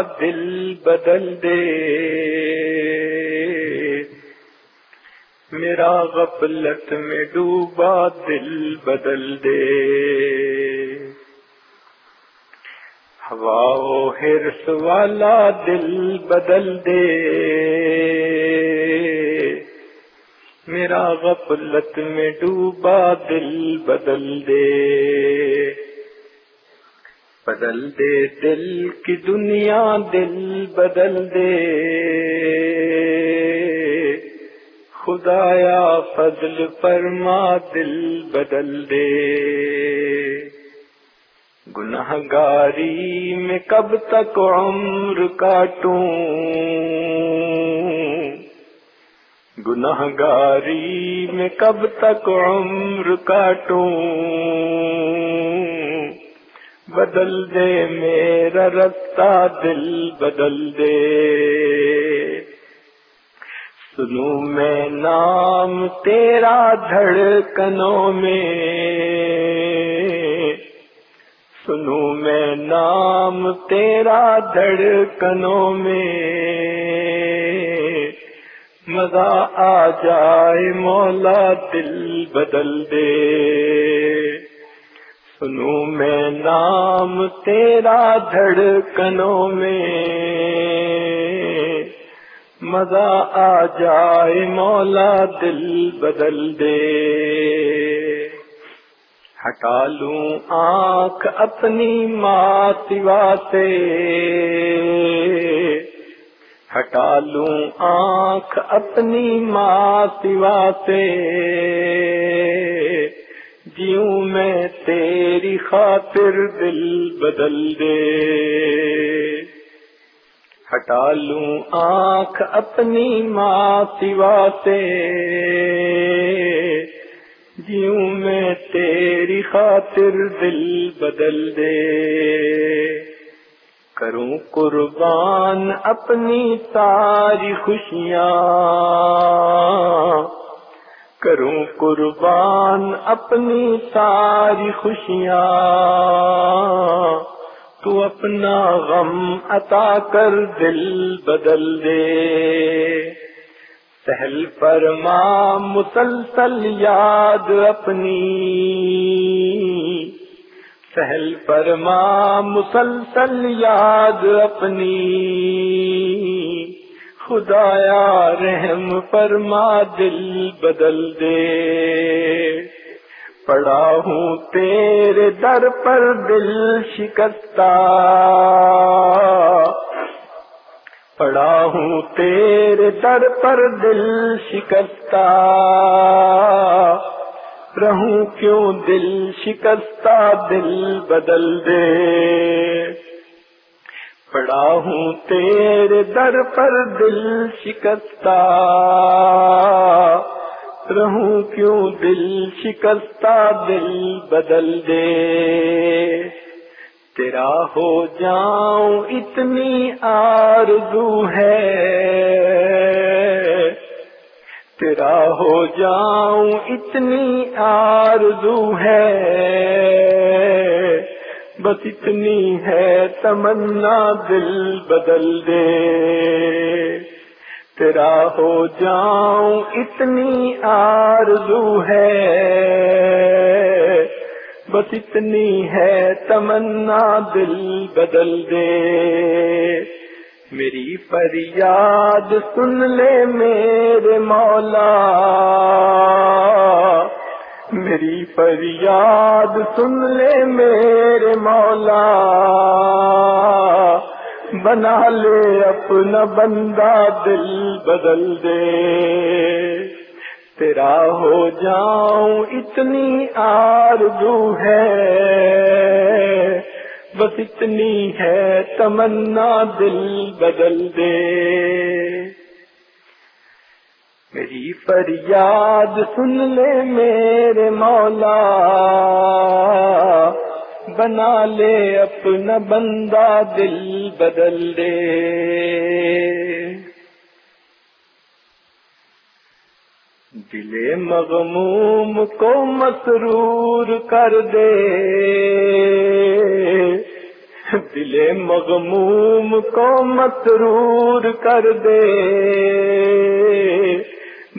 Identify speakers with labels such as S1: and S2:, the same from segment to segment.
S1: دل بدل دے۔ میرا غفلت میں ڈوبا، دل بدل دے۔ ہوا ہرس والا دل بدل دے۔ میرا غفلت میں ڈوبا، دل بدل دے۔ بدل دے دل کی دنیا، دل بدل دے۔ خدایا فضل فرما، دل بدل دے۔ گناہ گاری میں کب تک عمر کاٹوں؟ گناہ گاری میں کب تک عمر کاٹوں؟ بدل دے میرا رستہ، دل بدل دے۔ سنو میں نام تیرا دھڑکنوں میں۔ سنو میں نام تیرا دھڑکنوں میں۔ مزہ آ جائے مولا، دل بدل دے۔ سنو میں نام تیرا دھڑکنوں میں۔ مزہ آ جائے مولا دل بدل دے۔ ہٹا لوں آنکھ اپنی ماں سوا سے۔ ہٹا لوں آنکھ اپنی ماں سوا سے۔ جیوں میں تیری خاطر دل بدل دے؟ ہٹا لوں آنکھ اپنی ماں سوا سے۔ جیوں میں تیری خاطر دل بدل دے۔ کروں قربان اپنی ساری خوشیاں۔ کروں قربان اپنی ساری خوشیاں۔ تو اپنا غم عطا کر دل بدل دے۔ سہل فرما مسلسل یاد اپنی۔ سہل فرما مسلسل یاد اپنی۔ خدایا رحم فرما، دل بدل دے۔ پڑا ہوں تیرے در پر دل شکستہ۔ پڑا ہوں تیرے در پر دل شکستہ۔ رہوں کیوں دل شکستہ، دل بدل دے۔ پڑا ہوں تیرے در پر دل شکستہ۔ رہوں کیوں دل شکستہ، دل بدل دے۔ تیرا ہو جاؤں اتنی آرزو ہے۔ تیرا ہو جاؤں اتنی آرزو ہے۔ بس اتنی ہے، تمنا دل بدل دے۔ تیرا ہو جاؤں اتنی آرزو ہے۔ بس اتنی ہے، تمنا دل بدل دے۔ میری فریاد سن لے میرے مولا۔ میری فریاد سن لے میرے مولا، بنا لے اپنا بندہ دل بدل دے۔ تیرا ہو جاؤں اتنی آرزو ہے، بس اتنی ہے تمنا دل بدل دے۔ میری فریاد سن لے میرے مولا بنا لے اپنا بندہ دل بدل دے۔ دل مغموم کو مسرور کر دے۔ دل مغموم کو مسرور کر دے۔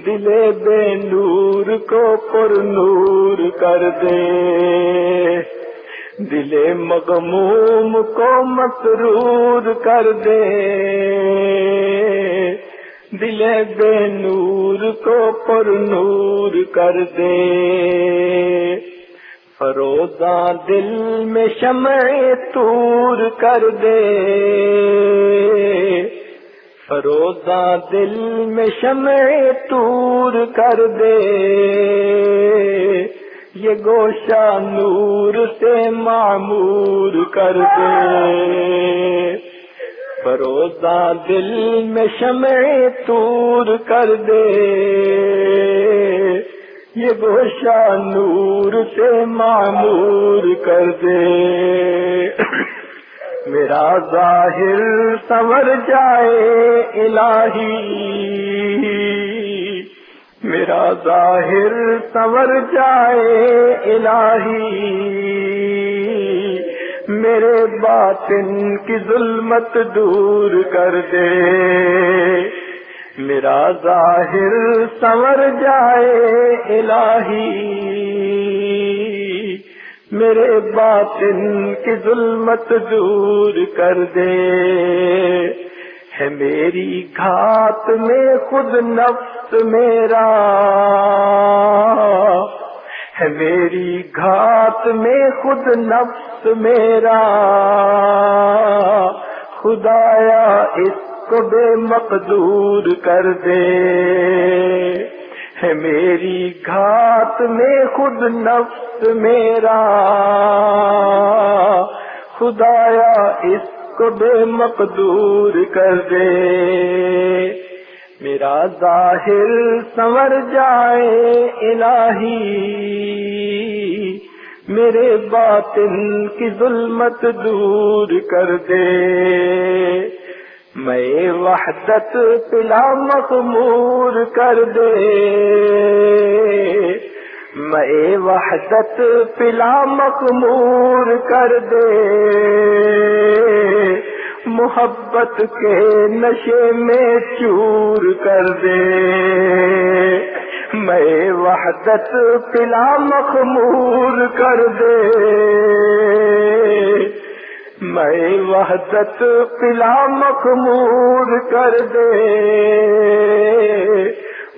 S1: دل بے نور کو پر نور کر دے۔ دل مغموم کو مسرور کر دے۔ دل بے نور کو پر نور کر دے۔ فروزہ دل میں شمع تور کر دے۔ فروزہ دل میں شمع تور کر دے۔ یہ گوشہ نور سے معمور کر دے۔ فروزہ دل میں شمع تور کر دے۔ یہ گوشہ نور سے معمور کر دے۔ میرا ظاہر سور جائے الہی۔ میرا ظاہر سور جائے الہی۔ میرے باطن کی ظلمت دور کر دے۔ میرا ظاہر سور جائے الہی۔ میرے باطن کی ظلمت دور کر دے۔ ہے میری گھات میں خود نفس میرا۔ ہے میری گھات میں خود نفس میرا۔ خدایا اس کو بے مقدور کر دے۔ ہے میری گھات میں خود نفس میرا۔ خدایا اس کو بے مقدور کر دے۔ میرا ظاہر سنور جائے الہی۔ میرے باطن کی ظلمت دور کر دے۔ میں وحدت پلا مخمور کر دے۔ میں وحدت پلا مخمور کر دے۔ محبت کے نشے میں چور کر دے۔ میں وحدت پلا مخمور کر دے۔ میں وحدت پلا مخمور کر دے۔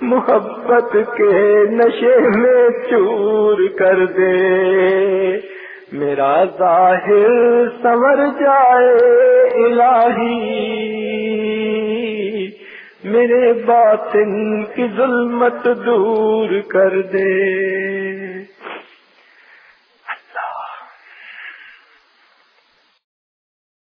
S1: محبت کے نشے میں چور کر دے۔ میرا ظاہر سور جائے الہی۔ میرے باطن کی ظلمت دور کر دے۔